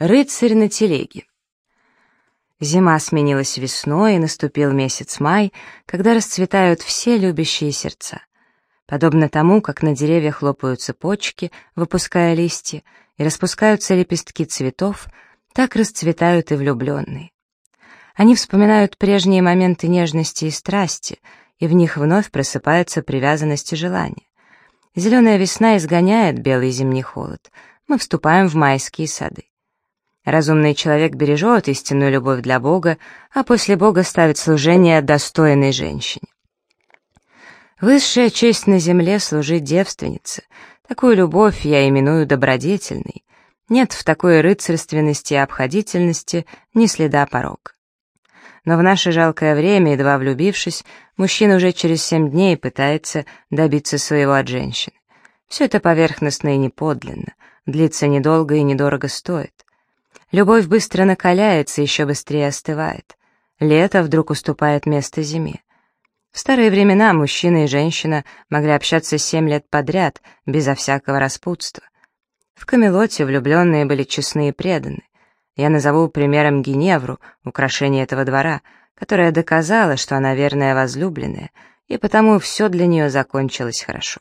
Рыцарь на телеге. Зима сменилась весной, и наступил месяц май, когда расцветают все любящие сердца. Подобно тому, как на деревьях лопаются почки, выпуская листья, и распускаются лепестки цветов, так расцветают и влюбленные. Они вспоминают прежние моменты нежности и страсти, и в них вновь просыпается привязанность и желание. Зеленая весна изгоняет белый зимний холод. Мы вступаем в майские сады. Разумный человек бережет истинную любовь для Бога, а после Бога ставит служение достойной женщине. Высшая честь на земле — служить девственнице. Такую любовь я именую добродетельной. Нет в такой рыцарственности и обходительности ни следа порог. Но в наше жалкое время, едва влюбившись, мужчина уже через семь дней пытается добиться своего от женщины. Все это поверхностно и неподлинно, длится недолго и недорого стоит. Любовь быстро накаляется, еще быстрее остывает. Лето вдруг уступает место зиме. В старые времена мужчина и женщина могли общаться семь лет подряд, безо всякого распутства. В Камелоте влюбленные были честны и преданы. Я назову примером Геневру, украшение этого двора, которая доказала, что она верная возлюбленная, и потому все для нее закончилось хорошо.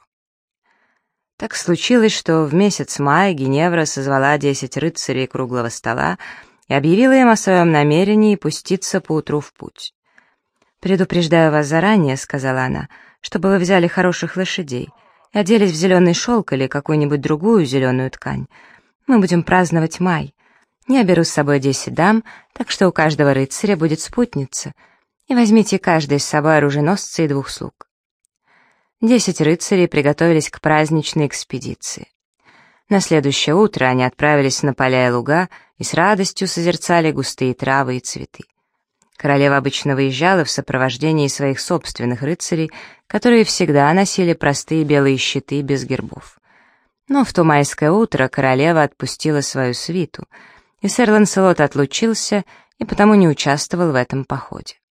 Так случилось, что в месяц мая Геневра созвала десять рыцарей круглого стола и объявила им о своем намерении пуститься поутру в путь. «Предупреждаю вас заранее», — сказала она, — «чтобы вы взяли хороших лошадей и оделись в зеленый шелк или какую-нибудь другую зеленую ткань. Мы будем праздновать май. Я беру с собой десять дам, так что у каждого рыцаря будет спутница. И возьмите каждый с собой оруженосца и двух слуг. Десять рыцарей приготовились к праздничной экспедиции. На следующее утро они отправились на поля и луга и с радостью созерцали густые травы и цветы. Королева обычно выезжала в сопровождении своих собственных рыцарей, которые всегда носили простые белые щиты без гербов. Но в то майское утро королева отпустила свою свиту, и сэр Ланселот отлучился и потому не участвовал в этом походе.